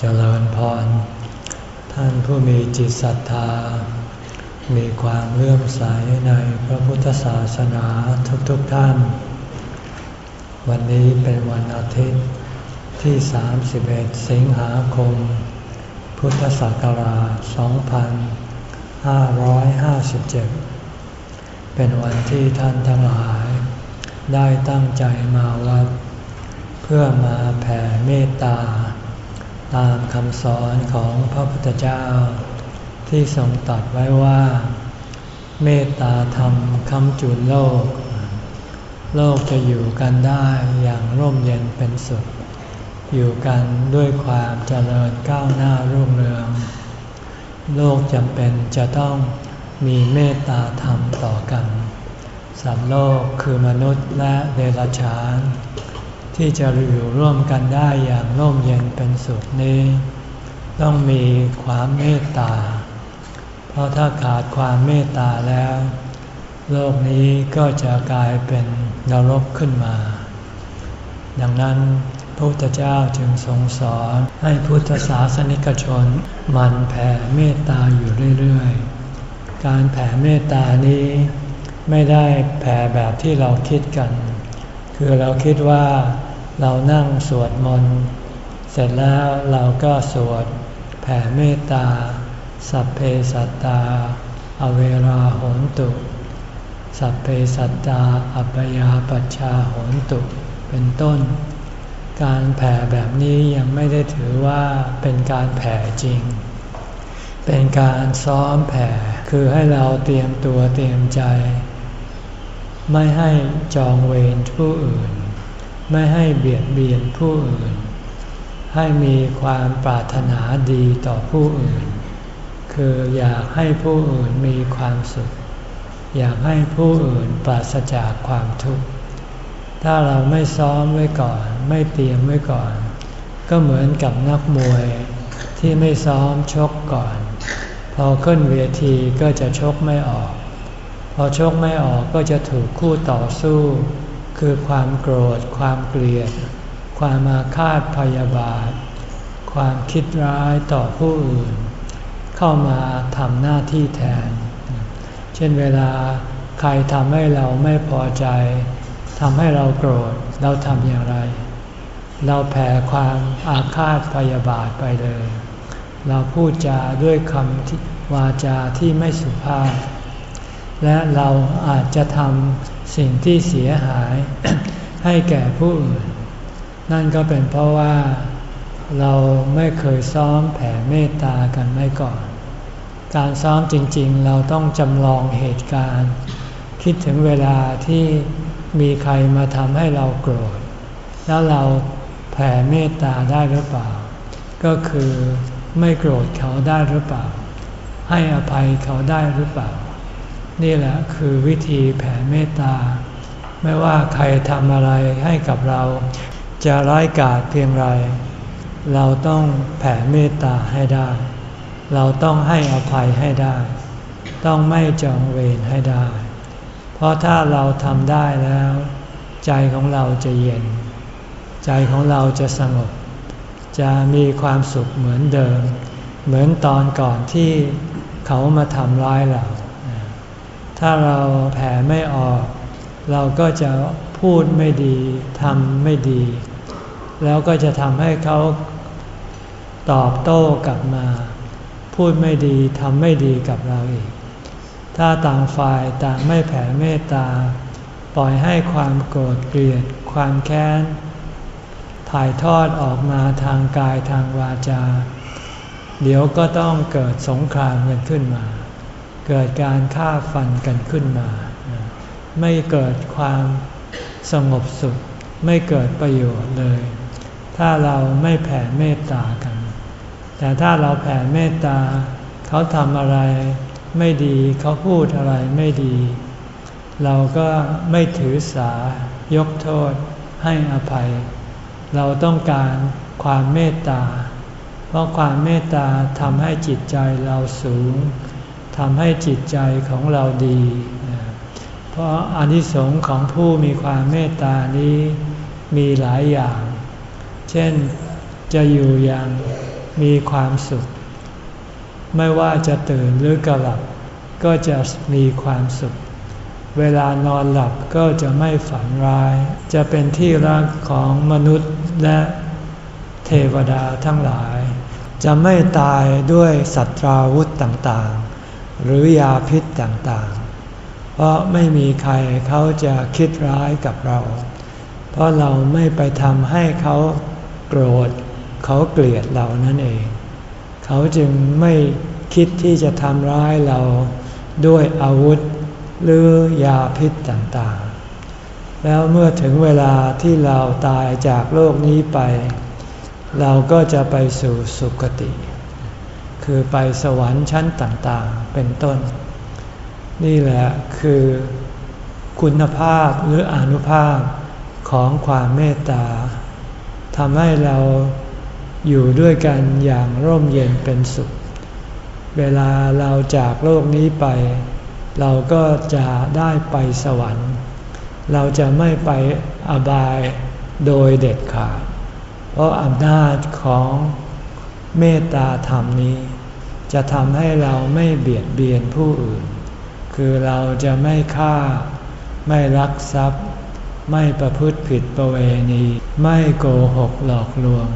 เจริญพร ท่านผู้มีจิตศรัทธา มีความเลื่อมใสในพระพุทธศาสนาทุกๆทท่าน วันนี้เป็นวันอาทิตย์ที่ 31 สิงหาคม พุทธศักราช 2557 เป็นวันที่ท่านทั้งหลาย ได้ตั้งใจมาวัด เพื่อมาแผ่เมตตา ตามคำสอนของพระพุทธเจ้า ที่ทรงตรัสไว้ว่า เมตตาธรรมคำจุนโลก โลกจะอยู่กันได้อย่างร่มเย็นเป็นสุข อยู่กันด้วยความเจริญก้าวหน้ารุ่งเรือง โลกจำเป็นจะต้องมีเมตตาธรรมต่อกันสัตว์โลกคือมนุษย์และเดรัจฉาน ที่จะอยู่ร่วมกันได้อย่างร่มเย็นเป็นสุขนี้ ต้องมีความเมตตา เพราะถ้าขาดความเมตตาแล้ว โลกนี้ก็จะกลายเป็นนรกขึ้นมา ดังนั้นพระพุทธเจ้าจึงทรงสอนให้พุทธศาสนิกชนมันแผ่เมตตาอยู่เรื่อยๆ การแผ่เมตตานี้ไม่ได้แผ่แบบที่เราคิดกัน คือเราคิดว่า เรานั่งสวดมนต์ เสร็จแล้วเราก็สวดแผ่เมตตา สัพเพสัตตา อเวราโหนตุ สัพเพสัตตา อัปยาปัชชาโหนตุ เป็นต้น การแผ่แบบนี้ยังไม่ได้ถือว่าเป็นการแผ่จริง เป็นการซ้อมแผ่ คือให้เราเตรียมตัวเตรียมใจ ไม่ให้จองเวรผู้อื่น ไม่ให้เบียดเบียนผู้อื่น ให้มีความปรารถนาดีต่อผู้อื่น คืออยากให้ผู้อื่นมีความสุข อยากให้ผู้อื่นปราศจากความทุกข์ ถ้าเราไม่ซ้อมไว้ก่อน ไม่เตรียมไว้ก่อน ก็เหมือนกับนักมวยที่ไม่ซ้อมชกก่อน พอขึ้นเวทีก็จะชกไม่ออก พอชกไม่ออกก็จะถูกคู่ต่อสู้ คือความโกรธ ความเกลียด ความอาฆาตพยาบาท ความคิดร้ายต่อผู้อื่น เข้ามาทำหน้าที่แทน เช่นเวลาใครทำให้เราไม่พอใจทำให้เราโกรธเราทำอย่างไร เราแผ่ความอาฆาตพยาบาทไปเลย เราพูดจาด้วยคำวาจาที่ไม่สุภาพ และเราอาจจะทำ สิ่งที่เสียหายให้แก่ผู้อื่น นั่นก็เป็นเพราะว่าเราไม่เคยซ้อมแผ่เมตตากันไม่ก่อน การซ้อมจริง ๆ เราต้องจำลองเหตุการณ์ คิดถึงเวลาที่มีใครมาทำให้เราโกรธ แล้วเราแผ่เมตตาได้หรือเปล่า ก็คือไม่โกรธเขาได้หรือเปล่า ให้อภัยเขาได้หรือเปล่า นี่แหละคือวิธีแผ่เมตตา ไม่ว่าใครทำอะไรให้กับเรา จะร้ายกาจเพียงไร เราต้องแผ่เมตตาให้ได้ เราต้องให้อภัยให้ได้ ต้องไม่จองเวรให้ได้ เพราะถ้าเราทำได้แล้ว ใจของเราจะเย็น ใจของเราจะสงบ จะมีความสุขเหมือนเดิม เหมือนตอนก่อนที่เขามาทำร้ายเรา ถ้าเราแผ่ไม่ออก เราก็จะพูดไม่ดีทำไม่ดี แล้วก็จะทำให้เขาตอบโต้กลับมา พูดไม่ดีทำไม่ดีกับเราอีก ถ้าต่างฝ่ายต่างไม่แผ่เมตตา ปล่อยให้ความโกรธเกลียด ความแค้น ถ่ายทอดออกมาทางกายทางวาจา เดี๋ยวก็ต้องเกิดสงครามกันขึ้นมา เกิดการฆ่าฟันกันขึ้นมา ไม่เกิดความสงบสุข ไม่เกิดประโยชน์เลย ถ้าเราไม่แผ่เมตตากัน แต่ถ้าเราแผ่เมตตา เขาทำอะไรไม่ดีเขาพูดอะไรไม่ดี เราก็ไม่ถือสายกโทษให้อภัย เราต้องการความเมตตา เพราะความเมตตาทำให้จิตใจเราสูง ทำให้จิตใจของเราดี เพราะอานิสงส์ของผู้มีความเมตตานี้มีหลายอย่าง เช่นจะอยู่อย่างมีความสุข ไม่ว่าจะตื่นหรือกหลับ ก็จะมีความสุข เวลานอนหลับก็จะไม่ฝันร้าย จะเป็นที่รักของมนุษย์และเทวดาทั้งหลาย จะไม่ตายด้วยสัตราวุธต่างๆ หรือยาพิษต่างๆ เพราะไม่มีใครเขาจะคิดร้ายกับเรา เพราะเราไม่ไปทำให้เขาโกรธ เขาเกลียดเรานั่นเอง เขาจึงไม่คิดที่จะทำร้ายเราด้วยอาวุธหรือยาพิษต่างๆ แล้วเมื่อถึงเวลาที่เราตายจากโลกนี้ไป เราก็จะไปสู่สุคติ คือไปสวรรค์ชั้นต่างๆ เป็นต้น นี่แหละคือคุณภาพหรืออนุภาพของความเมตตาทำให้เราอยู่ด้วยกันอย่างร่มเย็นเป็นสุข เวลาเราจากโลกนี้ไป เราก็จะได้ไปสวรรค์ เราจะไม่ไปอบายโดยเด็ดขาด เพราะอำนาจของเมตตาธรรมนี้ จะทำให้เราไม่เบียดเบียนผู้อื่น คือเราจะไม่ฆ่า ไม่ลักทรัพย์ ไม่ประพฤติผิดประเวณี ไม่โกหกหลอกลวง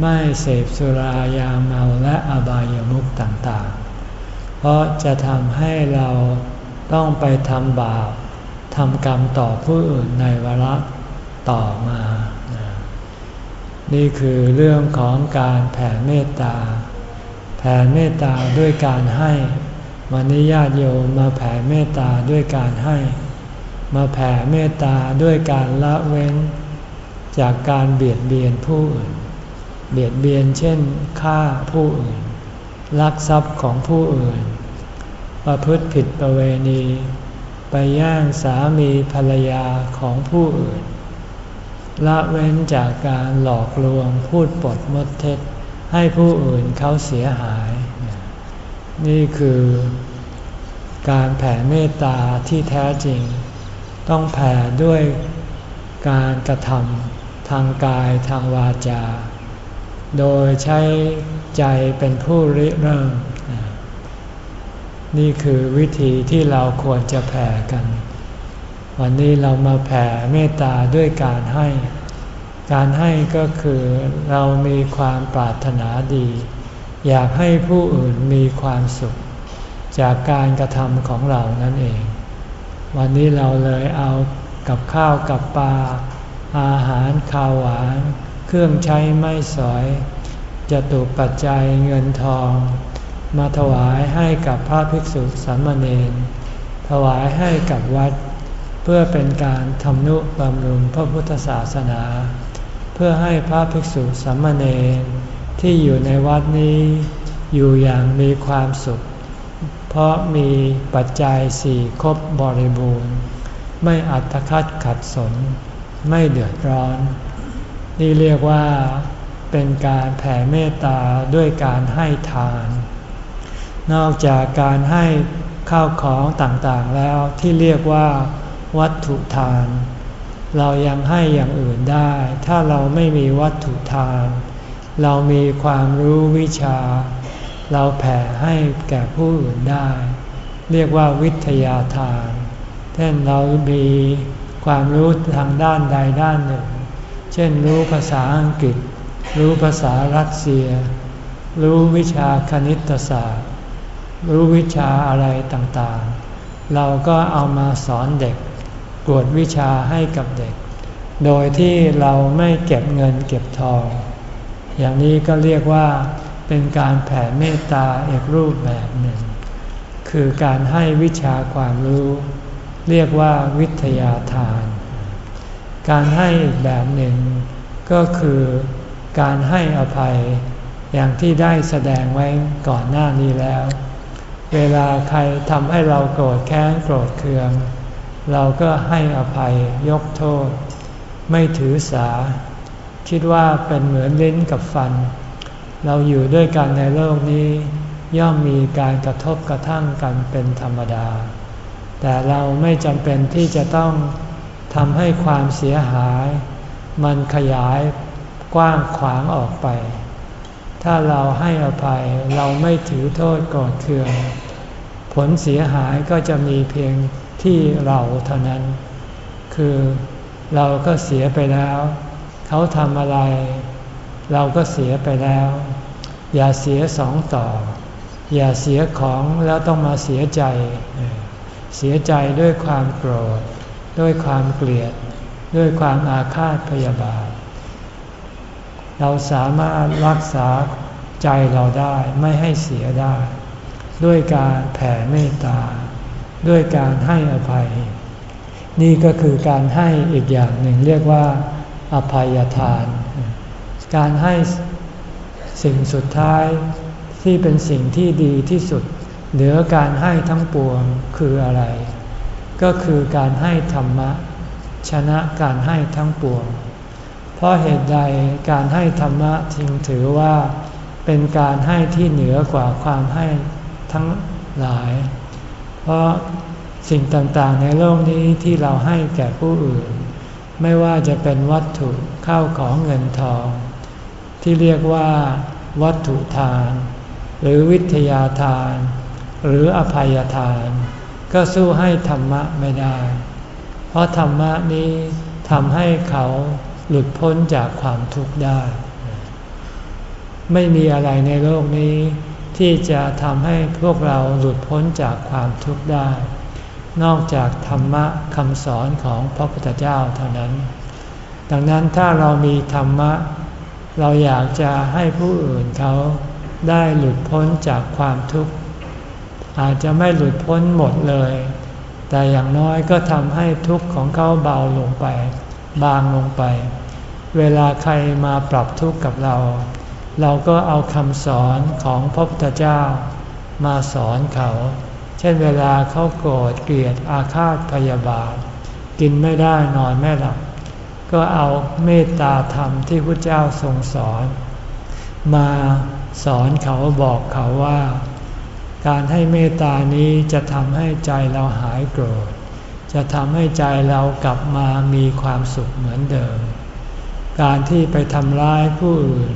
ไม่เสพสุรายาเมาและอบายามุขต่างๆ เพราะจะทำให้เราต้องไปทำบาปทำกรรมต่อผู้อื่นในวาระต่อมา นี่คือเรื่องของการแผ่เมตตา แผ่เมตตาด้วยการให้ วันนี้ญาติโยมมาแผ่เมตตาด้วยการให้ มาแผ่เมตตาด้วยการละเว้น จากการเบียดเบียนผู้อื่น เบียดเบียนเช่นฆ่าผู้อื่น ลักทรัพย์ของผู้อื่น ประพฤติผิดประเวณี ไปย่างสามีภรรยาของผู้อื่น ละเว้นจากการหลอกลวงพูดปดมดเท็จ ให้ผู้อื่นเขาเสียหาย นี่คือการแผ่เมตตาที่แท้จริง ต้องแผ่ด้วยการกระทำทางกายทางวาจา โดยใช้ใจเป็นผู้ริเริ่ม นี่คือวิธีที่เราควรจะแผ่กัน วันนี้เรามาแผ่เมตตาด้วยการให้ การให้ก็คือเรามีความปรารถนาดี อยากให้ผู้อื่นมีความสุข จากการกระทำของเรานั่นเอง วันนี้เราเลยเอากับข้าวกับปลาอาหารข้าวหวาน เครื่องใช้ไม้สอยจะตุปัจจัยเงินทอง มาถวายให้กับพระภิกษุสามเณรถวายให้กับวัด เพื่อเป็นการทำนุบำรุงพระพุทธศาสนา พื่อให้พระภิกษุสามเณรที่อยู่ในวัดนี้อยู่อย่างมีความสุข เพราะมีปัจจัยสี่ครบบริบูรณ์ ไม่อัตคัดขัดสน ไม่เดือดร้อน นี่เรียกว่าเป็นการแผ่เมตตาด้วยการให้ทาน นอกจากการให้ข้าวของต่างๆแล้วที่เรียกว่า วัตถุทาน เรายังให้อย่างอื่นได้ ถ้าเราไม่มีวัตถุทาน เรามีความรู้วิชา เราแผ่ให้แก่ผู้อื่นได้ เรียกว่าวิทยาทาน เช่นเรามีความรู้ทางด้านใดด้านหนึ่ง เช่นรู้ภาษาอังกฤษ รู้ภาษารัสเซีย รู้วิชาคณิตศาสตร์ รู้วิชาอะไรต่างๆ เราก็เอามาสอนเด็ก กวดวิชาให้กับเด็ก โดยที่เราไม่เก็บเงินเก็บทอง อย่างนี้ก็เรียกว่าเป็นการแผ่เมตตาอีกรูปแบบหนึ่ง คือการให้วิชาความรู้ เรียกว่าวิทยาทาน การให้อีกแบบหนึ่ง ก็คือการให้อภัยอย่างที่ได้แสดงไว้ก่อนหน้านี้แล้ว เวลาใครทำให้เราโกรธแค้นโกรธเคือง เราก็ให้อภัยยกโทษ ไม่ถือสา คิดว่าเป็นเหมือนลิ้นกับฟัน เราอยู่ด้วยกันในโลกนี้ ย่อมมีการกระทบกระทั่งกันเป็นธรรมดา แต่เราไม่จำเป็นที่จะต้องทำให้ความเสียหาย มันขยายกว้างขวางออกไป ถ้าเราให้อภัยเราไม่ถือโทษกอดเคือง ผลเสียหายก็จะมีเพียง ที่เราเท่านั้น คือเราก็เสียไปแล้ว เขาทำอะไร เราก็เสียไปแล้ว อย่าเสียสองต่อ อย่าเสียของแล้วต้องมาเสียใจ เสียใจด้วยความโกรธ ด้วยความเกลียด ด้วยความอาฆาตพยาบาท เราสามารถรักษาใจเราได้ไม่ให้เสียได้ ด้วยการแผ่เมตตา ด้วยการให้อภัย นี่ก็คือการให้อีกอย่างหนึ่งเรียกว่าอภัยทาน การให้สิ่งสุดท้ายที่เป็นสิ่งที่ดีที่สุด เหนือการให้ทั้งปวงคืออะไร ก็คือการให้ธรรมะ ชนะการให้ทั้งปวง เพราะเหตุใดการให้ธรรมะจึงถือว่า เป็นการให้ที่เหนือกว่าความให้ทั้งหลาย เพราะสิ่งต่างๆในโลกนี้ที่เราให้แก่ผู้อื่น ไม่ว่าจะเป็นวัตถุเข้าของเงินทอง ที่เรียกว่า วัตถุทาน หรือวิทยาทาน หรืออภัยทาน ก็สู้ให้ธรรมะไม่ได้ เพราะธรรมะนี้ทำให้เขาหลุดพ้นจากความทุกข์ได้ ไม่มีอะไรในโลกนี้ ที่จะทำให้พวกเราหลุดพ้นจากความทุกข์ได้ นอกจากธรรมะคำสอนของพระพุทธเจ้าเท่านั้น ดังนั้นถ้าเรามีธรรมะ เราอยากจะให้ผู้อื่นเขาได้หลุดพ้นจากความทุกข์ อาจจะไม่หลุดพ้นหมดเลย แต่อย่างน้อยก็ทำให้ทุกข์ของเขาเบาลงไป บางลงไป เวลาใครมาปรับทุกข์กับเรา เราก็เอาคำสอนของพระพุทธเจ้ามาสอนเขา เช่นเวลาเขาโกรธเกลียดอาฆาตพยาบาท กินไม่ได้นอนไม่หลับ ก็เอาเมตตาธรรมที่พระเจ้าทรงสอน มาสอนเขาบอกเขาว่า การให้เมตตานี้จะทำให้ใจเราหายโกรธ จะทำให้ใจเรากลับมามีความสุขเหมือนเดิม การที่ไปทำร้ายผู้อื่น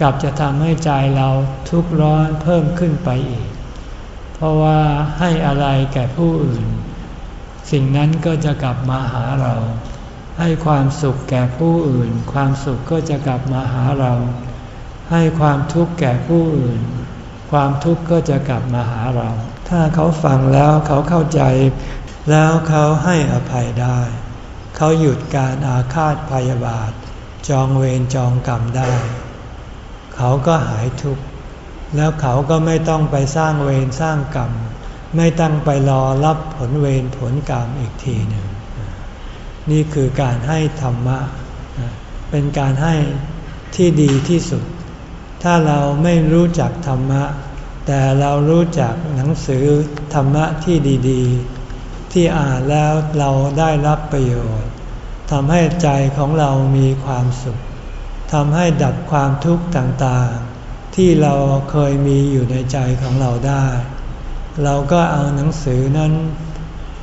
กลับจะทำให้ใจเราทุกข์ร้อนเพิ่มขึ้นไปอีก เพราะว่าให้อะไรแก่ผู้อื่น สิ่งนั้นก็จะกลับมาหาเรา ให้ความสุขแก่ผู้อื่น ความสุขก็จะกลับมาหาเรา ให้ความทุกข์แก่ผู้อื่น ความทุกข์ก็จะกลับมาหาเรา ถ้าเขาฟังแล้วเขาเข้าใจ แล้วเขาให้อภัยได้ เขาหยุดการอาฆาตพยาบาท จองเวรจองกรรมได้ เขาก็หายทุกข์ แล้วเขาก็ไม่ต้องไปสร้างเวรสร้างกรรม ไม่ต้องไปรอรับผลเวรผลกรรมอีกทีหนึ่ง นี่คือการให้ธรรมะ เป็นการให้ที่ดีที่สุด ถ้าเราไม่รู้จักธรรมะ แต่เรารู้จักหนังสือธรรมะที่ดีๆ ที่อ่านแล้วเราได้รับประโยชน์ทำให้ใจของเรามีความสุข ทำให้ดับความทุกข์ต่างๆ ที่เราเคยมีอยู่ในใจของเราได้ เราก็เอาหนังสือนั้น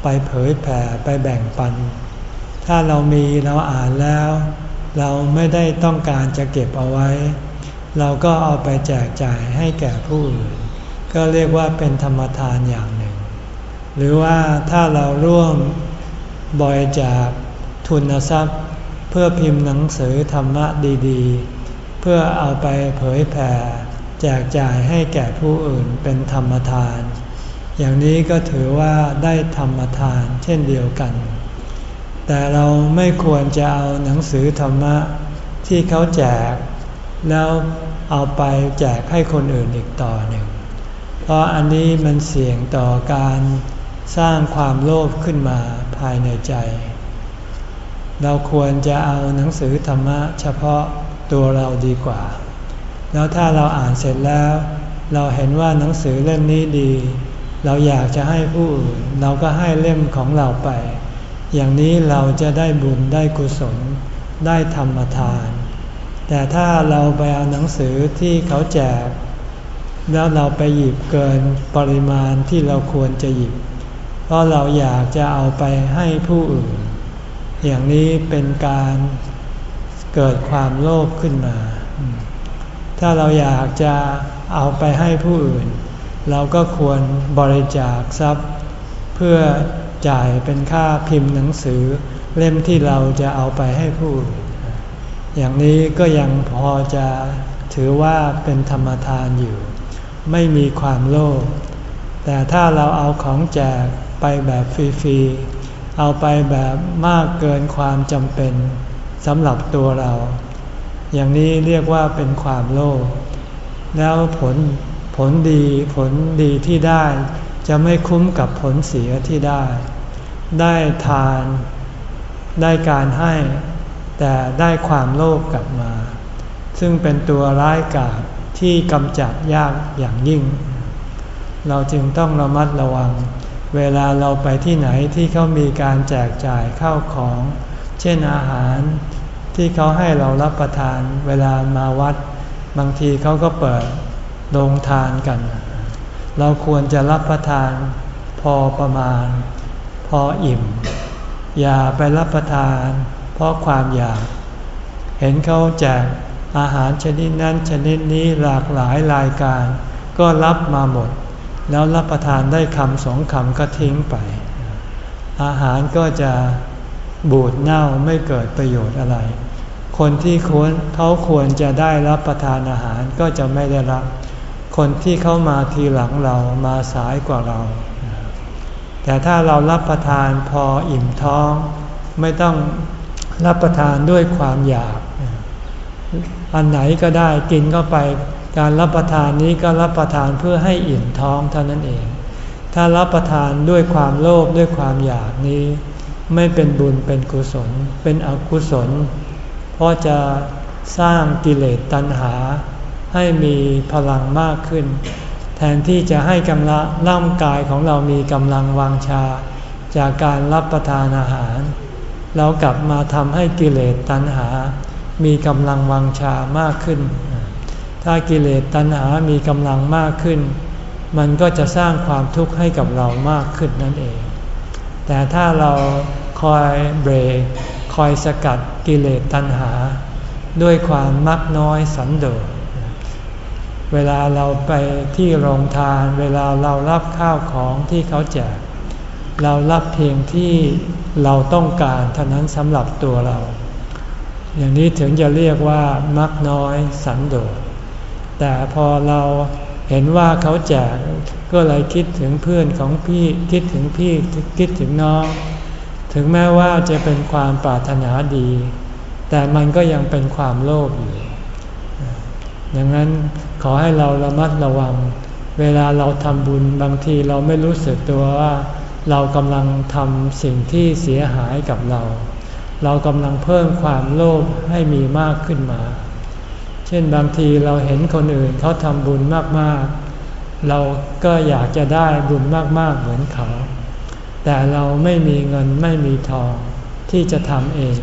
ไปเผยแผ่ไปแบ่งปัน ถ้าเรามีเราอ่านแล้ว เราไม่ได้ต้องการจะเก็บเอาไว้ เราก็เอาไปแจกจ่ายให้แก่ผู้อื่น ก็เรียกว่าเป็นธรรมทานอย่างหนึ่ง หรือว่าถ้าเราร่วมบริจาคทุนทรัพย์ เพื่อพิมพ์หนังสือธรรมะดีๆ เพื่อเอาไปเผยแผ่ แจกจ่ายให้แก่ผู้อื่นเป็นธรรมทาน อย่างนี้ก็ถือว่าได้ธรรมทานเช่นเดียวกัน แต่เราไม่ควรจะเอาหนังสือธรรมะที่เขาแจก แล้วเอาไปแจกให้คนอื่นอีกต่อหนึ่ง เพราะอันนี้มันเสี่ยงต่อการสร้างความโลภขึ้นมาภายในใจ เราควรจะเอาหนังสือธรรมะเฉพาะตัวเราดีกว่า แล้วถ้าเราอ่านเสร็จแล้ว เราเห็นว่าหนังสือเล่มนี้ดี เราอยากจะให้ผู้อื่นเราก็ให้เล่มของเราไป อย่างนี้เราจะได้บุญได้กุศล ได้ธรรมทาน แต่ถ้าเราไปเอาหนังสือที่เขาแจก แล้วเราไปหยิบเกินปริมาณที่เราควรจะหยิบ เพราะเราอยากจะเอาไปให้ผู้อื่น อย่างนี้เป็นการเกิดความโลภขึ้นมา ถ้าเราอยากจะเอาไปให้ผู้อื่น เราก็ควรบริจาคทรัพย์ เพื่อจ่ายเป็นค่าพิมพ์หนังสือ เล่มที่เราจะเอาไปให้ผู้อื่น อย่างนี้ก็ยังพอจะถือว่าเป็นธรรมทานอยู่ ไม่มีความโลภแต่ถ้าเราเอาของแจกไปแบบฟรีๆ เอาไปแบบมากเกินความจำเป็นสำหรับตัวเรา อย่างนี้เรียกว่าเป็นความโลภแล้วผลผลดีผลดีที่ได้ จะไม่คุ้มกับผลเสียที่ได้ ได้ทาน ได้การให้ แต่ได้ความโลภกลับมา ซึ่งเป็นตัวร้ายกาจที่กำจัดยากอย่างยิ่ง เราจึงต้องระมัดระวัง เวลาเราไปที่ไหนที่เขามีการแจกจ่ายข้าวของ เช่นอาหารที่เขาให้เรารับประทานเวลามาวัด บางทีเขาก็เปิดโรงทานกัน เราควรจะรับประทานพอประมาณ พออิ่ม อย่าไปรับประทาน เพราะความอยาก เห็นเขาแจกอาหารชนิดนั้นชนิดนี้หลากหลายรายการ ก็รับมาหมด แล้วรับประทานได้คำสองคำก็ทิ้งไป อาหารก็จะบูดเน่าไม่เกิดประโยชน์อะไร คนที่ควรเขาควรจะได้รับประทานอาหารก็จะไม่ได้รับ คนที่เข้ามาทีหลังเรามาสายกว่าเรา แต่ถ้าเรารับประทานพออิ่มท้อง ไม่ต้องรับประทานด้วยความอยาก อันไหนก็ได้กินเข้าไป การรับประทานนี้ก็รับประทานเพื่อให้อิ่มท้องเท่านั้นเอง ถ้ารับประทานด้วยความโลภด้วยความอยากนี้ ไม่เป็นบุญเป็นกุศล เป็นอกุศล เพราะจะสร้างกิเลสตัณหา ให้มีพลังมากขึ้น แทนที่จะให้กำลังร่างกายของเรามีกำลังวังชา จากการรับประทานอาหาร เรากลับมาทำให้กิเลสตัณหา มีกำลังวังชามากขึ้น ถ้ากิเลสตัณหามีกำลังมากขึ้น มันก็จะสร้างความทุกข์ให้กับเรามากขึ้นนั่นเอง แต่ถ้าเราคอยเบรกคอยสกัดกิเลสตัณหา ด้วยความมักน้อยสันโดษเวลาเราไปที่โรงทาน เวลาเรารับข้าวของที่เขาแจก เรารับเพียงที่เราต้องการเท่านั้นสำหรับตัวเรา อย่างนี้ถึงจะเรียกว่ามักน้อยสันโดษ แต่พอเราเห็นว่าเขาแจกก็เลยคิดถึงเพื่อนของพี่คิดถึงพี่คิดถึงน้อง ถึงแม้ว่าจะเป็นความปรารถนาดี แต่มันก็ยังเป็นความโลภอยู่ดังนั้นขอให้เราระมัดระวัง เวลาเราทำบุญบางทีเราไม่รู้สึกตัวว่าเรากำลังทำสิ่งที่เสียหายกับเรา เรากำลังเพิ่มความโลภให้มีมากขึ้นมา ช่นบางทีเราเห็นคนอื่นเขาทำบุญมากๆ เราก็อยากจะได้บุญมากๆเหมือนเขา แต่เราไม่มีเงินไม่มีทองที่จะทำเอง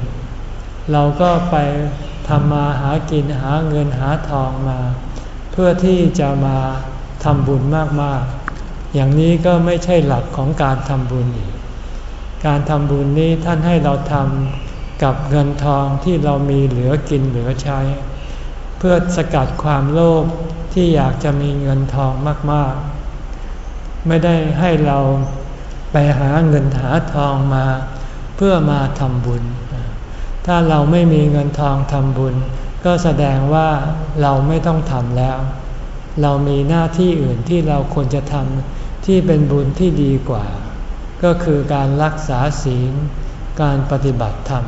เราก็ไปทำมาหากินหาเงินหาทองมา เพื่อที่จะมาทำบุญมากๆ อย่างนี้ก็ไม่ใช่หลักของการทำบุญอีกการทำบุญนี้ท่านให้เราทำกับเงินทองที่เรามีเหลือกินเหลือใช้ เพื่อสกัดความโลภที่อยากจะมีเงินทองมากๆ ไม่ได้ให้เราไปหาเงินหาทองมา เพื่อมาทำบุญ ถ้าเราไม่มีเงินทองทำบุญ ก็แสดงว่าเราไม่ต้องทำแล้ว เรามีหน้าที่อื่นที่เราควรจะทำที่เป็นบุญที่ดีกว่า ก็คือการรักษาศีล การปฏิบัติธรรม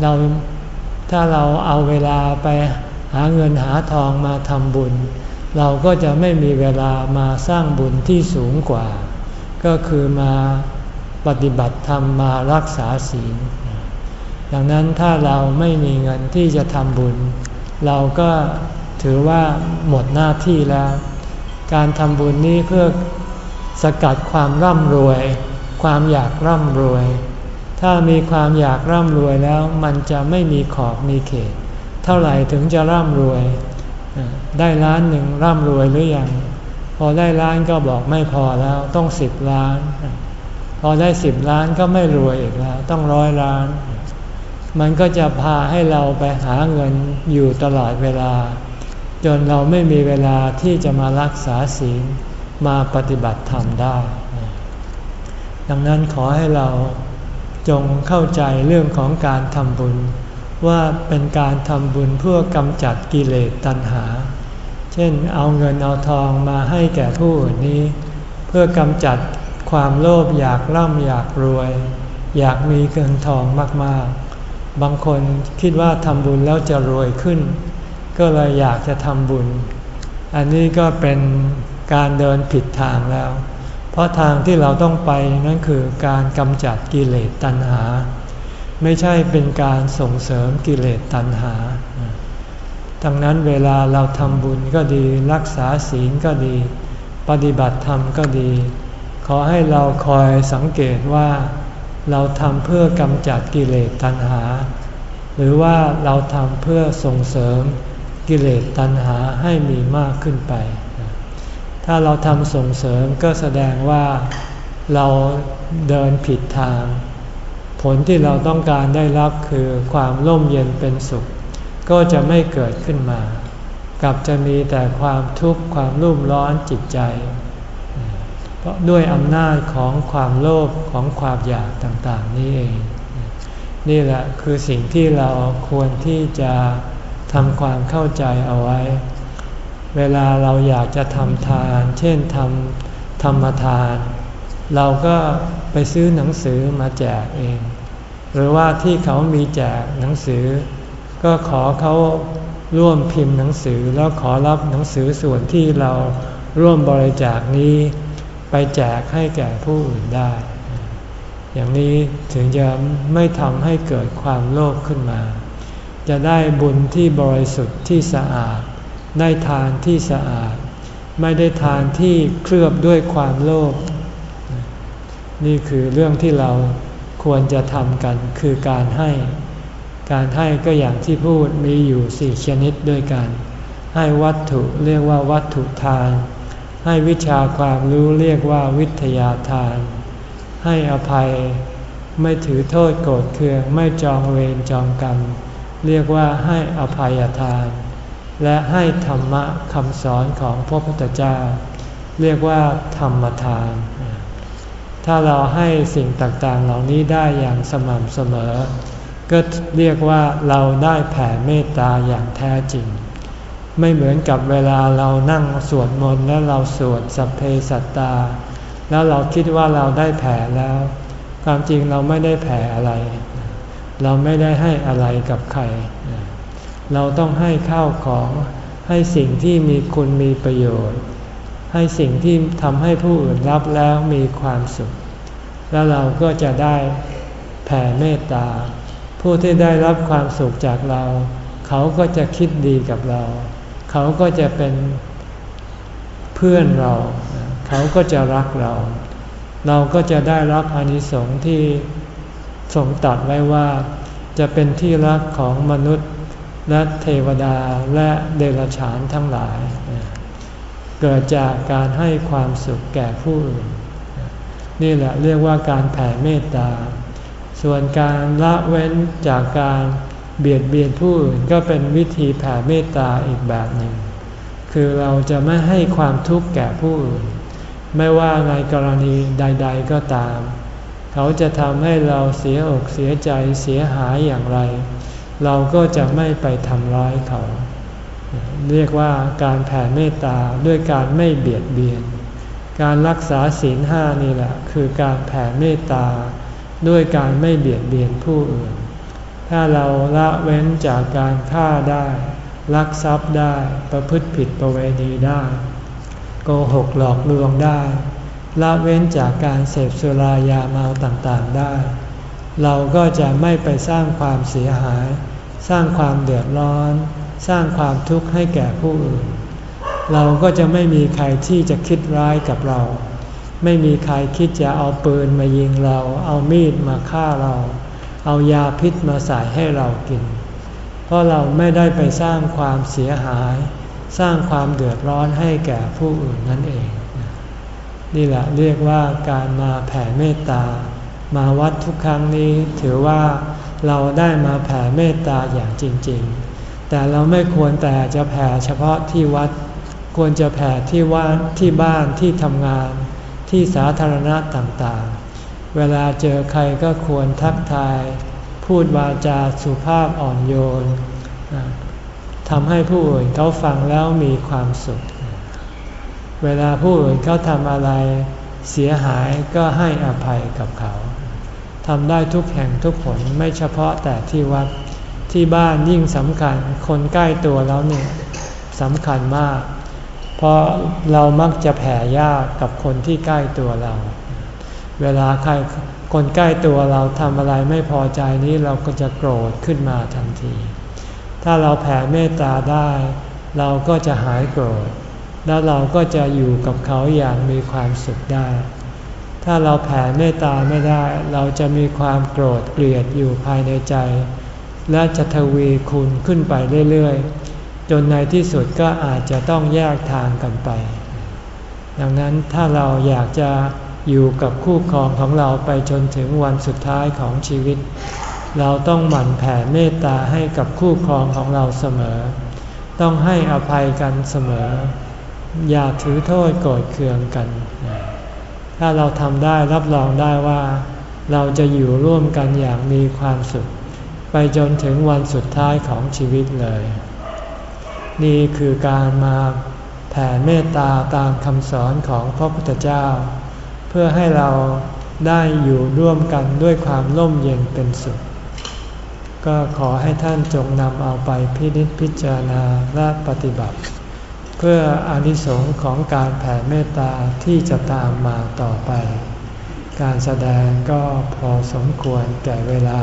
เราถ้าเราเอาเวลาไป หาเงินหาทองมาทำบุญ เราก็จะไม่มีเวลามาสร้างบุญที่สูงกว่า ก็คือมาปฏิบัติธรรมมารักษาศีล ดังนั้นถ้าเราไม่มีเงินที่จะทำบุญ เราก็ถือว่าหมดหน้าที่แล้ว การทำบุญนี้เพื่อสกัดความร่ำรวย ความอยากร่ำรวย ถ้ามีความอยากร่ำรวยแล้วมันจะไม่มีขอบมีเขต ท่าไหร่ถึงจะร่ำรวย ได้ล้านหนึ่งร่ำรวยหรืออยังพอได้ล้านก็บอกไม่พอแล้วต้องสิบล้าน พอได้สิบล้านก็ไม่รวยอีกแล้ว ต้องร้อยล้าน มันก็จะพาให้เราไปหาเงินอยู่ตลอดเวลา จนเราไม่มีเวลาที่จะมารักษาศีลมาปฏิบัติธรรมได้ ดังนั้นขอให้เราจงเข้าใจเรื่องของการทำบุญ ว่าเป็นการทำบุญเพื่อกำจัดกิเลสตัณหา เช่นเอาเงินเอาทองมาให้แก่ผู้อื่นนี้ เพื่อกำจัดความโลภอยากร่ำอยากรวย อยากมีเงินทองมากๆ บางคนคิดว่าทำบุญแล้วจะรวยขึ้น ก็เลยอยากจะทำบุญ อันนี้ก็เป็นการเดินผิดทางแล้ว เพราะทางที่เราต้องไปนั่นคือการกำจัดกิเลสตัณหา ไม่ใช่เป็นการส่งเสริมกิเลสตัณหา ดังนั้นเวลาเราทำบุญก็ดี รักษาศีลก็ดี ปฏิบัติธรรมก็ดี ขอให้เราคอยสังเกตว่า เราทำเพื่อกำจัดกิเลสตัณหา หรือว่าเราทำเพื่อส่งเสริมกิเลสตัณหาให้มีมากขึ้นไป ถ้าเราทำส่งเสริมก็แสดงว่าเราเดินผิดทาง ผลที่เราต้องการได้รับคือความร่มเย็นเป็นสุข ก็จะไม่เกิดขึ้นมา กลับจะมีแต่ความทุกข์ความรุ่มร้อนจิตใจ เพราะด้วยอำนาจของความโลภของความอยากต่างๆนี้เอง นี่แหละคือสิ่งที่เราควรที่จะทำความเข้าใจเอาไว้ เวลาเราอยากจะทำทาน เช่นทำธรรมทาน เราก็ไปซื้อหนังสือมาแจกเอง หรือว่าที่เขามีแจกหนังสือ ก็ขอเขาร่วมพิมพ์หนังสือแล้วขอรับหนังสือส่วนที่เราร่วมบริจาคนี้ ไปแจกให้แก่ผู้อื่นได้ อย่างนี้ถึงจะไม่ทำให้เกิดความโลภขึ้นมา จะได้บุญที่บริสุทธิ์ที่สะอาด ได้ทานที่สะอาด ไม่ได้ทานที่เคลือบด้วยความโลภ นี่คือเรื่องที่เราควรจะทำกันคือการให้ การให้ก็อย่างที่พูดมีอยู่สี่ชนิดด้วยกัน ให้วัตถุเรียกว่าวัตถุทาน ให้วิชาความรู้เรียกว่าวิทยาทาน ให้อภัยไม่ถือโทษโกรธเคืองไม่จองเวรจองกรรม เรียกว่าให้อภัยทาน และให้ธรรมะคำสอนของพระพุทธเจ้า เรียกว่าธรรมทาน ถ้าเราให้สิ่งต่างๆ เหล่านี้ได้อย่างสม่ำเสมอ ก็เรียกว่าเราได้แผ่เมตตาอย่างแท้จริง ไม่เหมือนกับเวลาเรานั่งสวดมนต์แล้วเราสวดสัพเพสัตตา แล้วเราคิดว่าเราได้แผ่แล้ว ความจริงเราไม่ได้แผ่อะไร เราไม่ได้ให้อะไรกับใคร เราต้องให้ข้าวของให้สิ่งที่มีคุณมีประโยชน์ ให้สิ่งที่ทำให้ผู้อื่นรับแล้วมีความสุข แล้วเราก็จะได้แผ่เมตตา ผู้ที่ได้รับความสุขจากเรา เขาก็จะคิดดีกับเรา เขาก็จะเป็นเพื่อนเรา เขาก็จะรักเรา เราก็จะได้รับอนิสงส์ที่ทรงตัดไว้ว่า จะเป็นที่รักของมนุษย์และเทวดาและเดรัจฉานทั้งหลาย เกิดจากการให้ความสุขแก่ผู้อื่น นี่แหละเรียกว่าการแผ่เมตตา ส่วนการละเว้นจากการเบียดเบียนผู้อื่นก็เป็นวิธีแผ่เมตตาอีกแบบหนึ่ง คือเราจะไม่ให้ความทุกข์แก่ผู้อื่น ไม่ว่าในกรณีใด ๆก็ตาม เขาจะทำให้เราเสียอกเสียใจเสียหายอย่างไร เราก็จะไม่ไปทำร้ายเขา เรียกว่าการแผ่เมตตาด้วยการไม่เบียดเบียน การรักษาศีลห้านี่แหละ คือการแผ่เมตตา ด้วยการไม่เบียดเบียนผู้อื่น ถ้าเราละเว้นจากการฆ่าได้ลักทรัพย์ได้ประพฤติผิดประเวณีได้โกหกหลอกลวงได้ ละเว้นจากการเสพสุรายาเมาต่างๆได้ เราก็จะไม่ไปสร้างความเสียหาย สร้างความเดือดร้อน สร้างความทุกข์ให้แก่ผู้อื่น เราก็จะไม่มีใครที่จะคิดร้ายกับเรา ไม่มีใครคิดจะเอาปืนมายิงเรา เอามีดมาฆ่าเรา เอายาพิษมาใส่ให้เรากิน เพราะเราไม่ได้ไปสร้างความเสียหาย สร้างความเดือดร้อนให้แก่ผู้อื่นนั่นเอง นี่แหละเรียกว่าการมาแผ่เมตตา มาวัดทุกครั้งนี้ถือว่าเราได้มาแผ่เมตตาอย่างจริง ๆ แต่เราไม่ควรแต่จะแผ่เฉพาะที่วัด ควรจะแผ่ที่ว่าที่บ้านที่ทำงาน ที่สาธารณะต่างๆ เวลาเจอใครก็ควรทักทาย พูดวาจาสุภาพอ่อนโยนทำให้ผู้อื่นเขาฟังแล้วมีความสุข เวลาผู้อื่นเขาทำอะไรเสียหายก็ให้อภัยกับเขาทำได้ทุกแห่งทุกผลไม่เฉพาะแต่ที่วัด ที่บ้านยิ่งสำคัญ คนใกล้ตัวแล้วเนี่ยสำคัญมาก เพราะเรามักจะแผ่ยากกับคนที่ใกล้ตัวเรา เวลาใครคนใกล้ตัวเราทำอะไรไม่พอใจนี้เราก็จะโกรธขึ้นมาทันที ถ้าเราแผ่เมตตาได้ เราก็จะหายโกรธ แล้วเราก็จะอยู่กับเขาอย่างมีความสุขได้ ถ้าเราแผ่เมตตาไม่ได้ เราจะมีความโกรธเกลียดอยู่ภายในใจ และจะทวีคูณขึ้นไปเรื่อยๆ จนในที่สุดก็อาจจะต้องแยกทางกันไป ดังนั้นถ้าเราอยากจะอยู่กับคู่ครองของเราไปจนถึงวันสุดท้ายของชีวิต เราต้องหมั่นแผ่เมตตาให้กับคู่ครองของเราเสมอ ต้องให้อภัยกันเสมอ อย่าถือโทษโกรธเคืองกัน ถ้าเราทำได้รับรองได้ว่า เราจะอยู่ร่วมกันอย่างมีความสุข ไปจนถึงวันสุดท้ายของชีวิตเลย นี่คือการมาแผ่เมตตาตามคำสอนของพระพุทธเจ้า เพื่อให้เราได้อยู่ร่วมกันด้วยความร่มเย็นเป็นสุข ก็ขอให้ท่านจงนำเอาไปพินิจพิจารณาและปฏิบัติ เพื่ออนิสงค์ของการแผ่เมตตาที่จะตามมาต่อไป การแสดงก็พอสมควรแก่เวลา